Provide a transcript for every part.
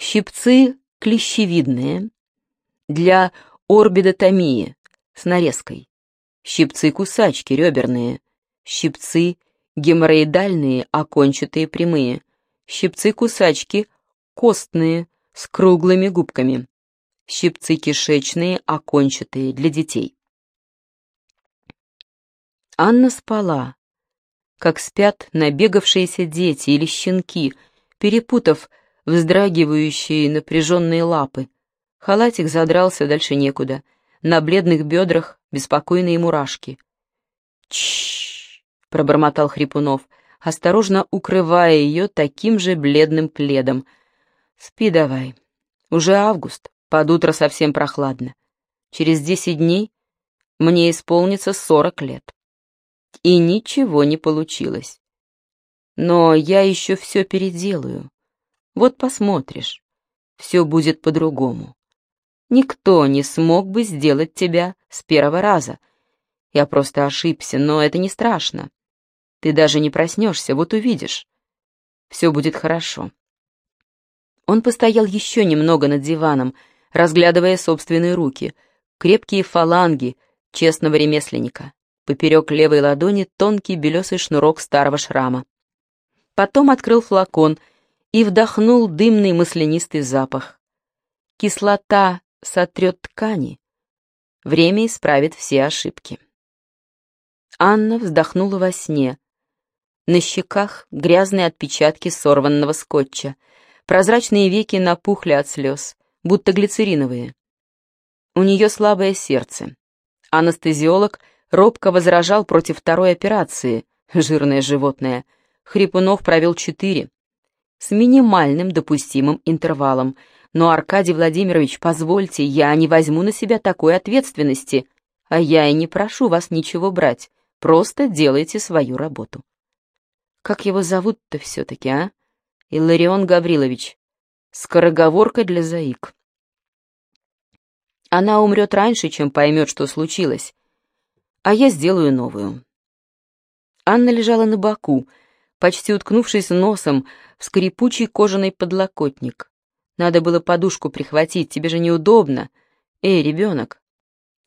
щипцы клещевидные для орбидотомии с нарезкой, щипцы-кусачки реберные, щипцы геморроидальные окончатые прямые, щипцы-кусачки костные с круглыми губками, щипцы кишечные окончатые для детей. Анна спала, как спят набегавшиеся дети или щенки, перепутав вздрагивающие напряженные лапы. Халатик задрался дальше некуда. На бледных бедрах беспокойные мурашки. «Чш!» — пробормотал Хрипунов, осторожно укрывая ее таким же бледным пледом. «Спи давай. Уже август, под утро совсем прохладно. Через десять дней мне исполнится сорок лет» и ничего не получилось. Но я еще все переделаю. Вот посмотришь, все будет по-другому. Никто не смог бы сделать тебя с первого раза. Я просто ошибся, но это не страшно. Ты даже не проснешься, вот увидишь. Все будет хорошо. Он постоял еще немного над диваном, разглядывая собственные руки, крепкие фаланги честного ремесленника. Поперек левой ладони тонкий белесый шнурок старого шрама. Потом открыл флакон и вдохнул дымный маслянистый запах. Кислота сотрет ткани. Время исправит все ошибки. Анна вздохнула во сне. На щеках грязные отпечатки сорванного скотча. Прозрачные веки напухли от слез, будто глицериновые. У нее слабое сердце. Анестезиолог робко возражал против второй операции, жирное животное. Хрипунов провел четыре, с минимальным допустимым интервалом. Но, Аркадий Владимирович, позвольте, я не возьму на себя такой ответственности, а я и не прошу вас ничего брать, просто делайте свою работу. Как его зовут-то все-таки, а? Илларион Гаврилович. Скороговорка для заик. Она умрет раньше, чем поймет, что случилось а я сделаю новую». Анна лежала на боку, почти уткнувшись носом в скрипучий кожаный подлокотник. Надо было подушку прихватить, тебе же неудобно. Эй, ребенок.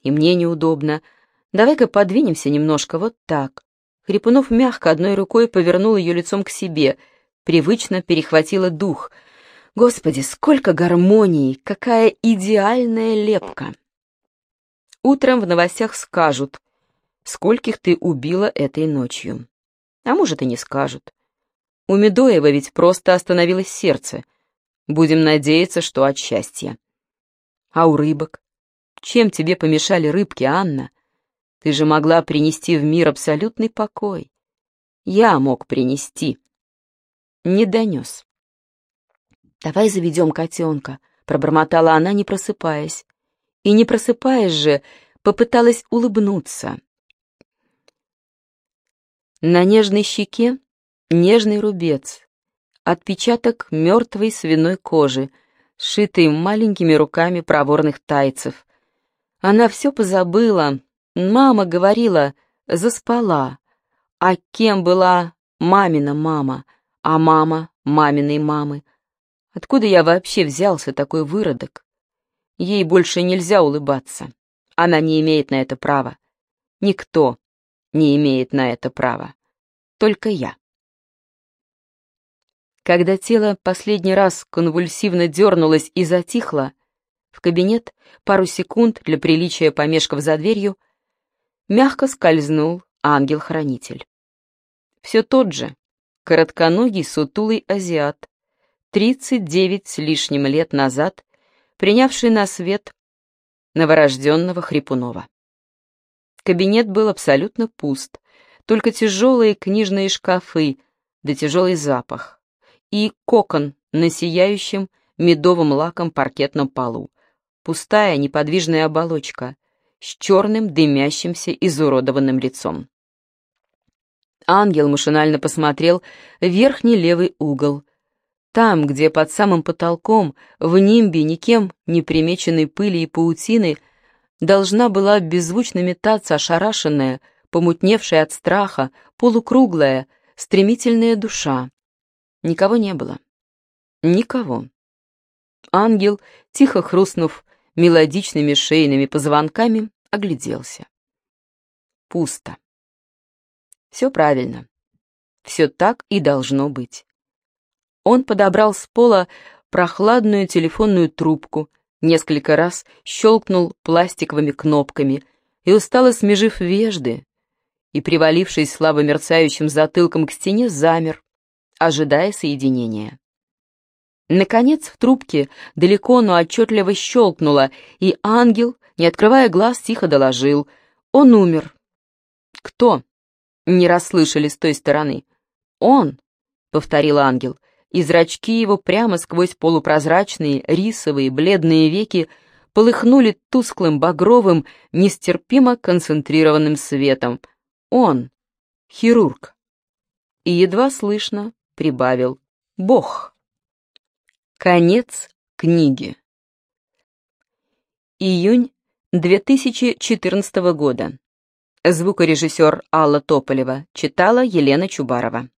И мне неудобно. Давай-ка подвинемся немножко, вот так. Хрипунов мягко одной рукой повернул ее лицом к себе, привычно перехватила дух. Господи, сколько гармонии, какая идеальная лепка. Утром в новостях скажут, скольких ты убила этой ночью. А может, и не скажут. У Медоева ведь просто остановилось сердце. Будем надеяться, что от счастья. А у рыбок? Чем тебе помешали рыбки, Анна? Ты же могла принести в мир абсолютный покой. Я мог принести. Не донес. «Давай заведем котенка», — пробормотала она, не просыпаясь. И не просыпаясь же, попыталась улыбнуться. На нежной щеке нежный рубец, отпечаток мертвой свиной кожи, сшитый маленькими руками проворных тайцев. Она все позабыла, мама говорила, заспала. А кем была мамина мама, а мама маминой мамы? Откуда я вообще взялся такой выродок? Ей больше нельзя улыбаться. Она не имеет на это права. Никто не имеет на это права. Только я. Когда тело последний раз конвульсивно дернулось и затихло, в кабинет, пару секунд для приличия помешков за дверью, мягко скользнул ангел-хранитель. Все тот же, коротконогий сутулый азиат, 39 с лишним лет назад, принявший на свет новорожденного Хрипунова. Кабинет был абсолютно пуст, только тяжелые книжные шкафы, да тяжелый запах. И кокон на сияющем медовым лаком паркетном полу. Пустая неподвижная оболочка с черным дымящимся изуродованным лицом. Ангел машинально посмотрел верхний левый угол. Там, где под самым потолком, в нимбе никем не примеченной пыли и паутины, должна была беззвучно метаться ошарашенная, помутневшая от страха, полукруглая, стремительная душа. Никого не было. Никого. Ангел, тихо хрустнув мелодичными шейными позвонками, огляделся. Пусто. Все правильно. Все так и должно быть. Он подобрал с пола прохладную телефонную трубку, несколько раз щелкнул пластиковыми кнопками и, устало смежив вежды, и, привалившись слабо мерцающим затылком к стене, замер, ожидая соединения. Наконец в трубке далеко, но отчетливо щелкнуло, и ангел, не открывая глаз, тихо доложил. Он умер. «Кто?» — не расслышали с той стороны. «Он», — повторил ангел, и зрачки его прямо сквозь полупрозрачные, рисовые, бледные веки полыхнули тусклым, багровым, нестерпимо концентрированным светом. Он, хирург. И едва слышно прибавил «Бог». Конец книги. Июнь 2014 года. Звукорежиссер Алла Тополева читала Елена Чубарова.